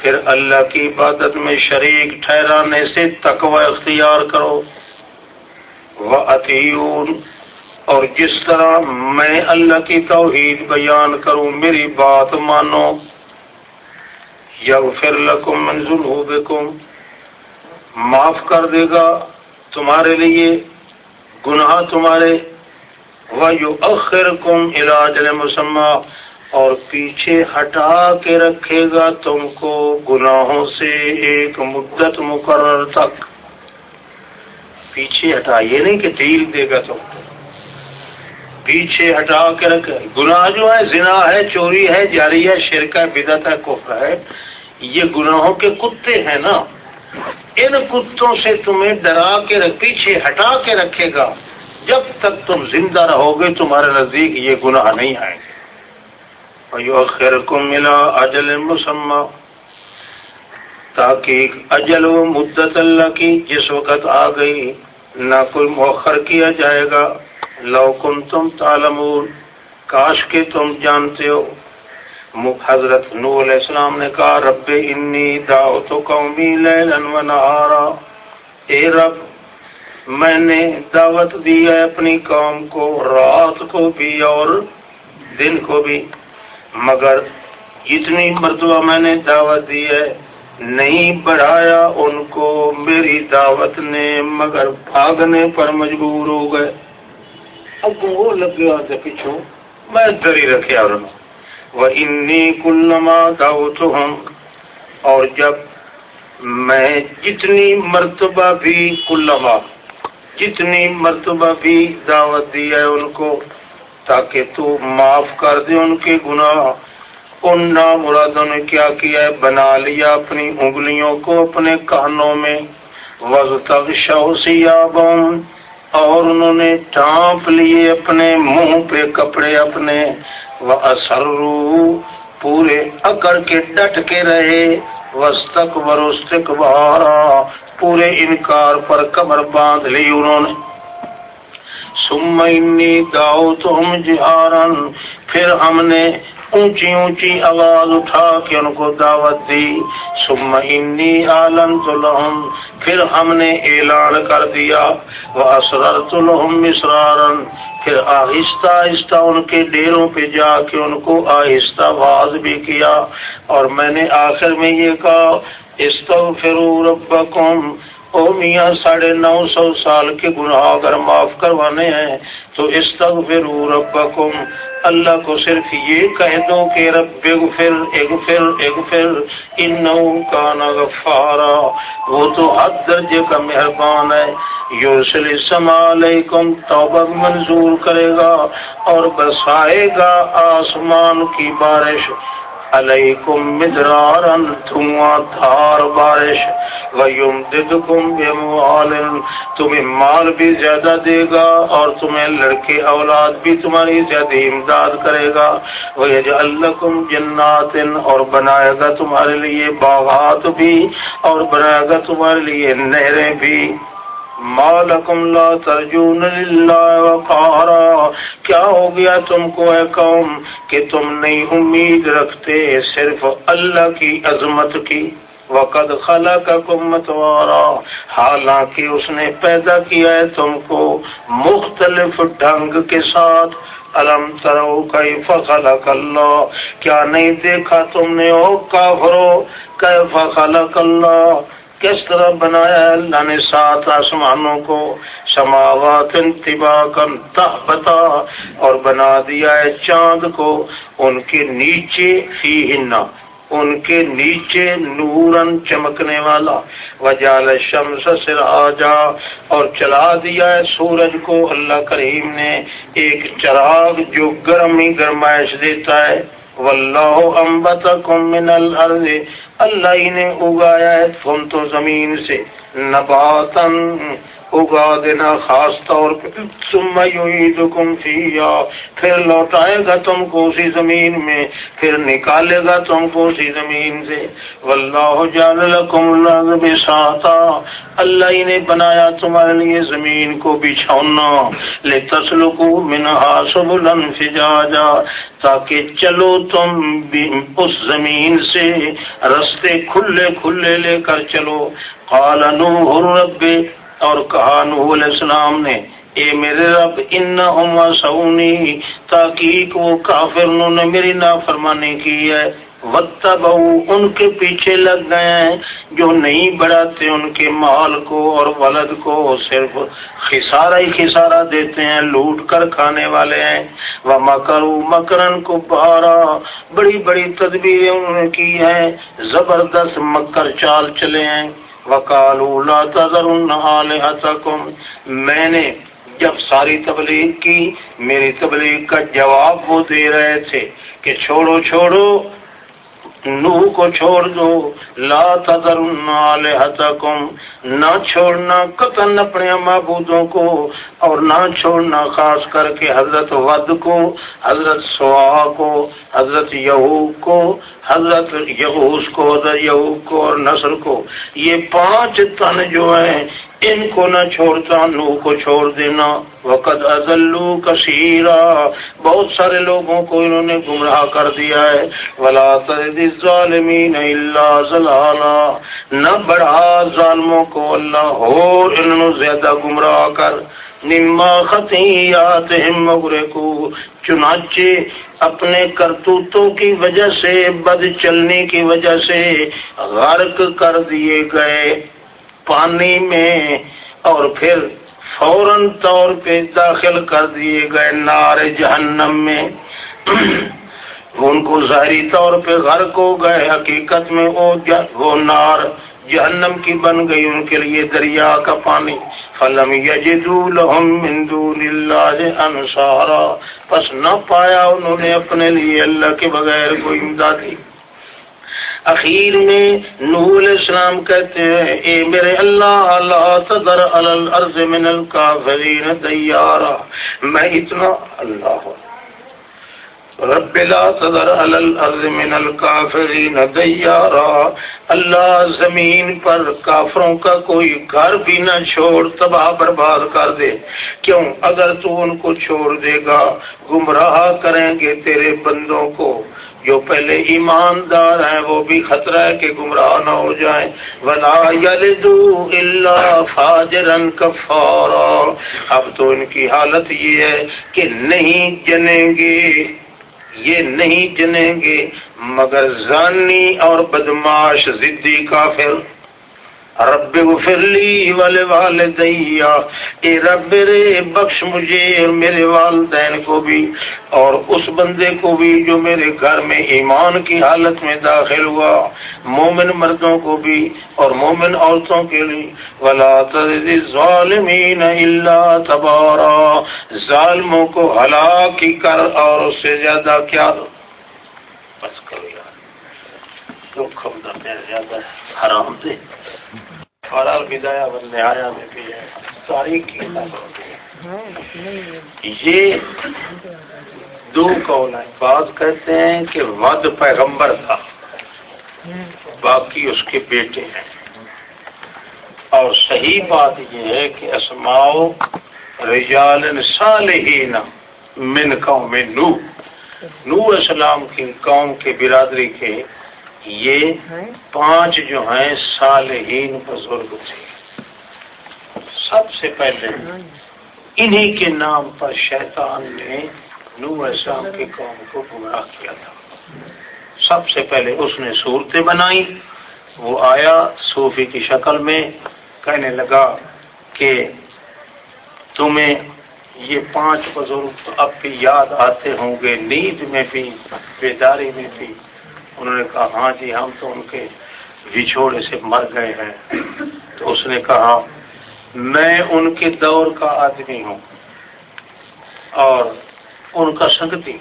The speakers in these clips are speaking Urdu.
پھر اللہ کی عبادت میں شریک ٹھہرانے سے تقوی اختیار کرو۔ وہ عطیون اور جس طرح میں اللہ کی توحید بیان کروں، میری بات مانو۔ یا پھر لکم منظور ہو معاف کر دے گا تمہارے لیے، گناہ تمہارے۔ وہ یو اخر کم علاج مسمہ اور پیچھے ہٹا کے رکھے گا تم کو گناہوں سے ایک مدت مقرر تک۔ پیچھے ہٹا، یہ نہیں کہ ڈیل دے گا تم پیچھے ہٹا کے رکھے گناہ جو ہے، زنا ہے، چوری ہے، جاری ہے شرکا بدت ہے، کفر ہے۔ یہ گناہوں کے کتے ہیں نا۔ ان کتوں سے تمہیں ڈرا کے رکھ، پیچھے ہٹا کے رکھے گا۔ جب تک تم زندہ رہو گے، تمہارے نزدیک یہ گناہ نہیں آئیں گے کو ملا اجل مسمہ تاکہ اجل و مدت اللہ کی جس وقت آ گئی، نہ کوئی مؤخر کیا جائے گا۔ لو تم تالمور کاش کے تم جانتے ہو۔ حضرت نو علیہ السلام نے کہا، رب انی دعوت قومی لیلن و نہارا۔ اے رب، میں نے دعوت دی ہے اپنی قوم کو، رات کو بھی اور دن کو بھی۔ مگر جتنی مرتبہ میں نے دعوت دی ہے نہیں بڑھایا ان کو میری دعوت نے مگر بھاگنے پر مجبور ہو گئے۔ اب وہ لگے آتے پیچھو میں دری رکھے اور وہ انی کلما دعوت ہوں اور جب میں جتنی مرتبہ بھی کلما جتنی مرتبہ بھی دعوت دی ہے ان کو تاکہ تو معاف کر دے ان کے گناہ۔ ان نامرادوں نے کیا کیا ہے؟ بنا لیا اپنی انگلیوں کو اپنے کانوں میں۔ وز تک اور انہوں نے ٹانپ لیے اپنے منہ پہ کپڑے اپنے۔ وہ اسرو پورے اکڑ کے ڈٹ کے رہے۔ وسطک وروستک بہارا پورے انکار پر کمر باندھ لی انہوں نے۔ سم داؤ تم جہارن پھر ہم نے اونچی اونچی آواز اٹھا کے ان کو دعوت دی۔ سم انی عالم تو لہم پھر ہم نے اعلان کر دیا۔ وہ اسرر تو پھر آہستہ آہستہ ان کے ڈیروں پہ جا کے ان کو آہستہ باز بھی کیا۔ اور میں نے آخر میں یہ کہا، استغفروا ربکم او میاں ساڑھے نو سو سال کے گناہ اگر معاف کروانے ہیں تو استغفروا ربکم اللہ کو صرف یہ کہہ دو کہ رب اغفر اغفر اغفر انہو کان غفارا وہ تو حد درجے کا مہربان ہے یورسل السلام علیکم توبہ منظور کرے گا اور بسائے گا آسمان کی بارش علیکم مدرارن دھواں دھار بارش ویمددکم بموال تمہیں مال بھی زیادہ دے گا اور تمہیں لڑکے اولاد بھی تمہاری زیادہ امداد کرے گا۔ ویجعل لکم اور بنائے گا تمہارے لیے باغات بھی اور بنائے گا تمہارے لیے نہریں بھی۔ مالکم لا ترجون للہ وقارا۔ کیا ہو گیا تم کو اے قوم کہ تم نہیں امید رکھتے صرف اللہ کی عظمت کی؟ وقد خلا کا کمتوارا حالانکہ اس نے پیدا کیا ہے تم کو مختلف ڈھنگ کے ساتھ۔ الم ترو کئی فخلق اللہ کیا نہیں دیکھا تم نے او کافرو؟ کئی فخلق اللہ کس طرح بنایا ہے اللہ نے سات آسمانوں کو؟ سماوات بتا اور بنا دیا ہے چاند کو، ان کے نیچے فی ہننا ان کے نیچے نورن چمکنے والا۔ وجال شمس سر آجا اور چلا دیا ہے سورج کو۔ اللہ کریم نے ایک چراغ جو گرم ہی گرمائش دیتا ہے۔ واللہ انبتکم من الارض۔ اللہ ہی نے اگایا ہے تم تو زمین سے۔ نباتن اگا دینا خاص طور پہ تم یعیدکم فیہا، پھر لوٹائے گا تم کو اسی زمین میں، پھر نکالے گا تم کو اسی زمین سے۔ واللہ جعل لکم الارض بساطا۔ اللہ ہی نے بنایا تمہارے لیے زمین کو بچھونا۔ لتسلکو منہا سبلا فجاجا تاکہ چلو تم اس زمین سے رستے کھلے کھلے لے کر چلو۔ قال نوح رب اور کہا نوح علیہ السلام نے، اے میرے رب ان سونی، تاکہ وہ کافر انہوں نے میری نافرمانی کی ہے۔ وقت ان کے پیچھے لگ گئے ہیں۔ جو نہیں بڑھاتے ان کے مال کو اور ولد کو صرف خسارہ ہی خسارہ دیتے ہیں، لوٹ کر کھانے والے ہیں۔ وہ مکرو مکرن کو بہارا، بڑی بڑی تدبیریں انہوں نے کی ہیں۔ زبردست مکر چال چلے ہیں۔ وکالو لا تذرن آلہتکم میں نے جب ساری تبلیغ کی، میری تبلیغ کا جواب وہ دے رہے تھے کہ چھوڑو چھوڑو۔ نوح کو چھوڑ دو، لا تذرن آلہتکم، نہ چھوڑنا قطن اپنے معبودوں کو اور نہ چھوڑنا خاص کر کے حضرت ود کو، حضرت سوا کو، حضرت یہوب کو، حضرت یہوس کو، حضرت یہوب کو اور نصر کو۔ یہ پانچ تن جو ہیں ان کو نہ چھوڑتا نو کو چھوڑ دینا۔ وقت ازلو کثیرا بہت سارے لوگوں کو انہوں نے گمراہ کر دیا ہے۔ ولا ظالمین اللہ زلالا۔ نہ بڑھا ظالموں کو اللہ اور انہوں زیادہ گمراہ کر۔ نما خطیات مغرے کو چنانچہ اپنے کرتوتوں کی وجہ سے، بد چلنے کی وجہ سے غرق کر دیے گئے۔ پانی میں اور پھر فوراً طور پہ داخل کر دیے گئے نار جہنم میں۔ ان کو ظاہری طور پہ غرق ہو گئے، حقیقت میں وہ وہ نار جہنم کی بن گئی، ان کے لیے دریا کا پانی۔ فلم لهم من دون اللہ انصارا پس نہ پایا انہوں نے اپنے لیے اللہ کے بغیر کوئی امدادی۔ اخیر میں نور علیہ السلام کہتے ہیں، اے میرے اللہ، لا تذر علی الارض من الکافرین دیارا۔ میں اتنا اللہ رب لا تذر علی الارض من الکافرین دیارا۔ اللہ زمین پر کافروں کا کوئی گھر بھی نہ چھوڑ، تباہ برباد کر دے۔ کیوں؟ اگر تو ان کو چھوڑ دے گا، گمراہ کریں گے تیرے بندوں کو۔ جو پہلے ایماندار ہیں، وہ بھی خطرہ ہے کہ گمراہ نہ ہو جائیں۔ ولا یلدو الا فاجرن کفارا اب تو ان کی حالت یہ ہے کہ نہیں جنیں گے، یہ نہیں جنیں گے، مگر زانی اور بدماش ضدی کافر۔ رب لی والے والدیا اے رب رے بخش مجھے اور میرے والدین کو بھی اور اس بندے کو بھی جو میرے گھر میں ایمان کی حالت میں داخل ہوا، مومن مردوں کو بھی اور مومن عورتوں کے لیے۔ ولا ظالمین اللہ تبارا۔ ظالموں کو ہلاک ہی کر اور اس سے زیادہ کیا۔ بس کرو یار۔ زیادہ حرام دے۔ اور الوداع بندے آیا میں بھی ہے۔ یہ دو قول ہیں؟ بعض کہتے ہیں کہ ود پیغمبر تھا۔ باقی اس کے بیٹے ہیں۔ اور صحیح بات یہ ہے کہ اسماؤ رجال صالحین من قوم نو نو اسلام کی قوم کے برادری کے یہ پانچ جو ہیں صالحین بزرگ تھے۔ سب سے پہلے انہی کے نام پر شیطان نے نو اسلام کی قوم کو گمراہ کیا تھا۔ سب سے پہلے اس نے صورتیں بنائی۔ وہ آیا صوفی کی شکل میں، کہنے لگا کہ تمہیں یہ پانچ بزرگ اب بھی یاد آتے ہوں گے، نیند میں بھی، بیداری میں بھی۔ انہوں نے کہا ہاں جی ہم تو ان کے بچھوڑے سے مر گئے ہیں۔ تو اس نے کہا میں ان کے دور کا آدمی ہوں اور ان کا سنگتی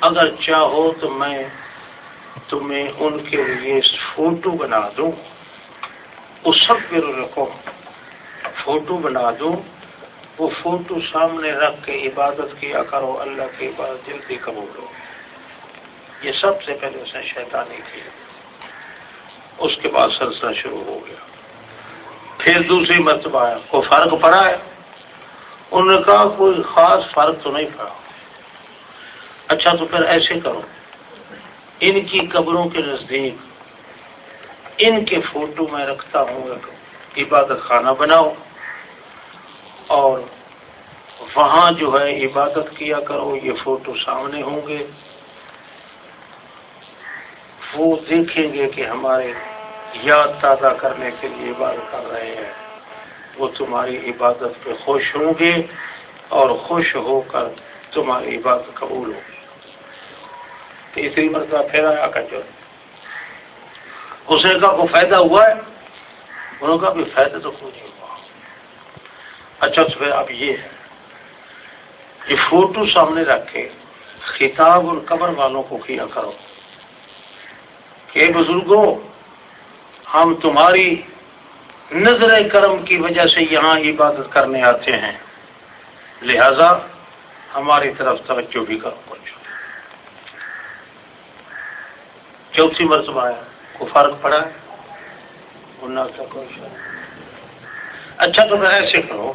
اگر چاہو تو میں تمہیں ان کے لیے فوٹو بنا دوں۔ اس سب پھر رکھو۔ فوٹو بنا دوں۔ وہ فوٹو سامنے رکھ کے عبادت کیا کرو، اللہ کی عبادت جلدی قبول ہو۔ یہ سب سے پہلے اس نے شیطانی کی اس کے بعد سلسلہ شروع ہو گیا۔ پھر دوسری مرتبہ آیا۔ کوئی فرق پڑا ہے؟ انہوں نے کہا، کوئی خاص فرق تو نہیں پڑا۔ اچھا تو پھر ایسے کرو۔ ان کی قبروں کے نزدیک، ان کے فوٹو میں رکھتا ہوں عبادت خانہ بناؤ اور وہاں جو ہے عبادت کیا کرو، یہ فوٹو سامنے ہوں گے۔ وہ دیکھیں گے کہ ہمارے یاد تازہ کرنے کے لیے عبادت کر رہے ہیں۔ وہ تمہاری عبادت پہ خوش ہوں گے اور خوش ہو کر تمہاری عبادت قبول ہوگی تیسری مرتبہ پھر آیا جو اس نے کہا کوئی فائدہ ہوا ہے؟ انہوں نے کہا بھی فائدہ تو کوئی نہیں ہوا۔ اچھا تو پھر اب یہ ہے یہ فوٹو سامنے رکھ کے خطاب اور قبر والوں کو کیا کرو؟ کہ بزرگوں ہم تمہاری نظر کرم کی وجہ سے یہاں عبادت کرنے آتے ہیں۔ لہذا ہماری طرف توجہ بھی کرو۔ کچھ چوتھی مرتبہ آیا کو فرق پڑا ہے اچھا تو میں ایسے کرو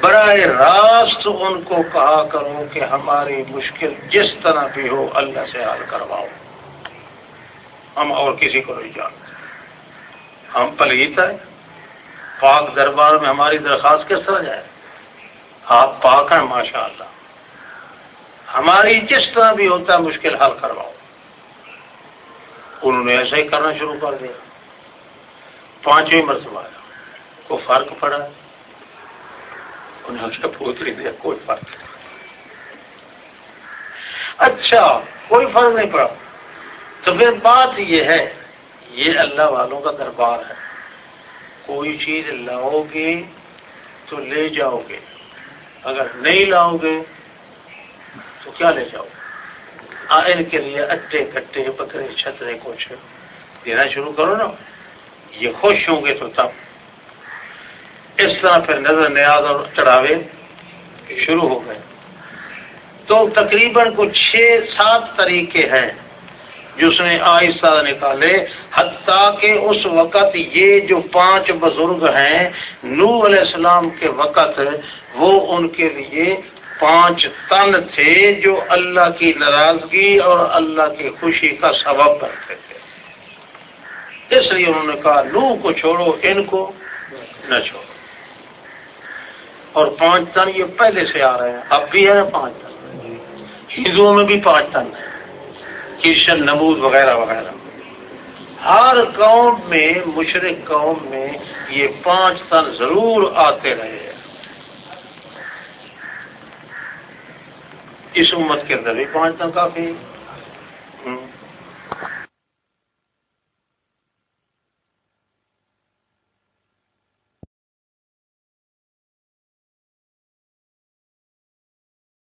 براہ راست ان کو کہا کرو کہ ہماری مشکل جس طرح بھی ہو اللہ سے حل کرواؤ۔ ہم اور کسی کو نہیں جانتے۔ ہم پلیت ہے پاک دربار میں ہماری درخواست کس طرح جائے؟ آپ پاک ہیں ماشاء اللہ ہماری جس طرح بھی ہوتا ہے، مشکل حل کرواؤ۔ انہوں نے ایسا ہی کرنا شروع کر دیا۔ پانچویں مرتبہ کو فرق پڑا؟ انہیں پوچھ نہیں دیا، کوئی فرق نہیں۔ اچھا کوئی فرق نہیں پڑا۔ تو پھر بات یہ ہے، یہ اللہ والوں کا دربار ہے۔ کوئی چیز لاؤ گے تو لے جاؤ گے۔ اگر نہیں لاؤ گے تو کیا لے جاؤ ان کے لیے اٹے کٹے بکرے، چھترے، کچھ دینا شروع کرو نا۔ یہ خوش ہوں گے تو تب۔ اس طرح پھر نظر نیاز اور چڑھاوے شروع ہو گئے۔ تو تقریباً کچھ چھ سات طریقے ہیں۔ جس نے آہستہ نکالے حتیٰ کہ اس وقت یہ جو پانچ بزرگ ہیں نو علیہ السلام کے وقت وہ ان کے لیے پانچ تن تھے جو اللہ کی ناراضگی اور اللہ کی خوشی کا سبب کرتے تھے۔ اس لیے انہوں نے کہا نو کو چھوڑو ان کو نہ چھوڑو۔ اور پانچ تن یہ پہلے سے آ رہے ہیں اب بھی ہے پانچ تن۔ ہندوؤں میں بھی پانچ تن ہیں۔ کرشن نمود وغیرہ وغیرہ۔ ہر قوم میں، مشرق قوم میں یہ پانچ تن ضرور آتے رہے۔ ہیں اس امت کے اندر بھی پانچ تن کافی